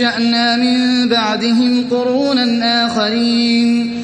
أنشأنا من بعدهم قرونا آخرين.